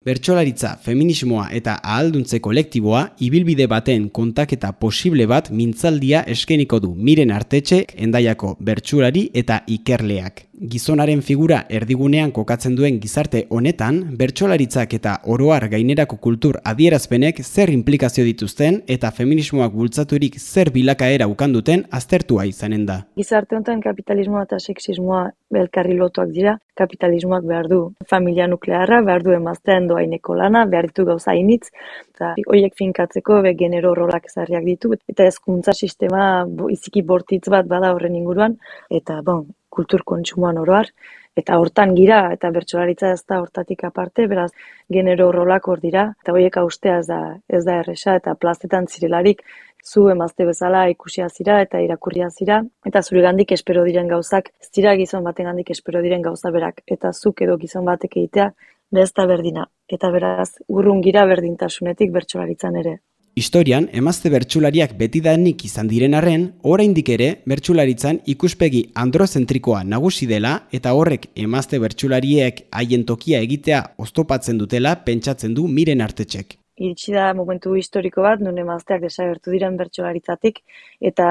Bertsolaritza, feminismoa eta ahalduntze kolektiboa ibilbide baten kontaketa posible bat mintzaldia eskeniko du miren artetxe endaiako bertsulari eta ikerleak. Gizonaren figura erdigunean kokatzen duen gizarte honetan, bertsolaritzak eta oroar gainerako kultur adierazpenek zer implikazio dituzten eta feminismoak bultzaturik zer bilakaera ukanduten aztertua izanen da. Gizarte honetan kapitalismoa eta sexismoa belkarri lotuak dira, kapitalismoak behar du familia nuklearra, behar du emaztean doaineko lana, behar ditu gauza initz, eta horiek finkatzeko be genero rolak ezarriak ditu, eta ezkuntza sistema iziki bortitz bat bada horren inguruan, eta bon, kultur kontsumoan oroar, eta hortan gira, eta bertsolaritza ez da hortatik aparte, beraz genero rolak hor dira, eta horiek austea ez da, ez da erresa, eta plazetan zirelarik, zu emazte bezala ikusia zira eta irakurria zira, eta zure gandik espero diren gauzak, zira gizon baten gandik espero diren gauza berak, eta zuk edo gizon batek egitea, bezta berdina, eta beraz, urrungira berdintasunetik bertsolaritzan ere. Historian, emazte bertsulariak betidanik izan diren arren, oraindik ere bertsularitzan ikuspegi androzentrikoa nagusi dela eta horrek emazte bertsulariek haien tokia egitea oztopatzen dutela pentsatzen du miren artetxek. Iritsi da momentu historiko bat, nun emazteak desagertu diren bertsularitzatik, eta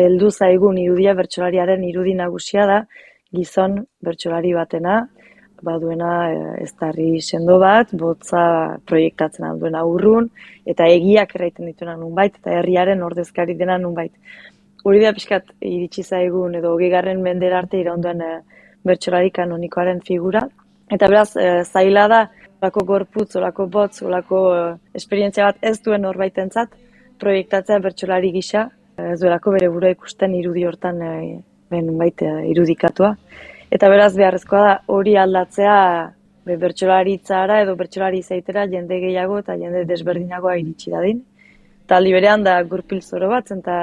heldu zaigun irudia bertsolariaren irudi nagusia da, gizon bertsolari batena, baduena ez darri sendo bat, botza proiektatzen duena urrun, eta egiak erraiten dituena nunbait, eta herriaren ordezkari dena nunbait. Hori da pixkat iritsi zaigun edo hogei garren mendera arte iraunduen e, bertsolari kanonikoaren figura. Eta beraz, e, zaila da, olako gorputz, olako botz, olako e, esperientzia bat ez duen norbaitentzat proiektatzea bertsolari gisa, ez duelako bere burua ikusten irudi hortan e, ben, baita irudikatua. Eta beraz beharrezkoa da hori aldatzea be, bertsolaritzara edo bertsolari zaitera jende gehiago eta jende desberdinagoa iritsi dadin. Taldi berean da gurpil zoro bat, eta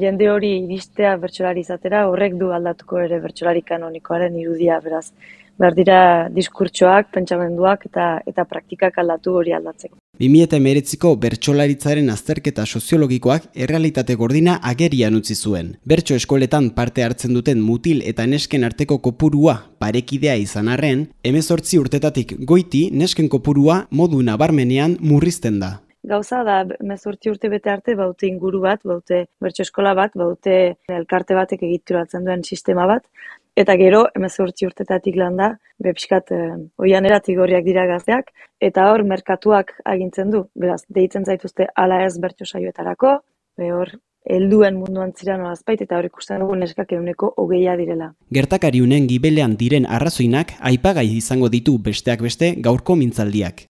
jende hori iristea bertsolari izatera horrek du aldatuko ere bertsolari kanonikoaren irudia beraz. Behar dira diskurtsoak, pentsamenduak eta, eta praktikak aldatu hori aldatzeko. 2008ko bertsolaritzaren azterketa soziologikoak errealitate gordina agerian utzi zuen. Bertso eskoletan parte hartzen duten mutil eta nesken arteko kopurua parekidea izan arren, emezortzi urtetatik goiti nesken kopurua modu nabarmenean murrizten da. Gauza da, mezortzi urte bete arte, baute inguru bat, baute bertso eskola bat, baute elkarte batek egituratzen duen sistema bat, Eta gero, emezortzi urtetatik landa, bepiskat eh, oian eratik dira gazteak, eta hor, merkatuak agintzen du, beraz, deitzen zaituzte ala ez bertso saioetarako, be hor, helduen munduan ziren olazpait, eta hor ikusten dugu neskak eguneko hogeia direla. Gertakari unen gibelean diren arrazoinak, aipagai izango ditu besteak beste gaurko mintzaldiak.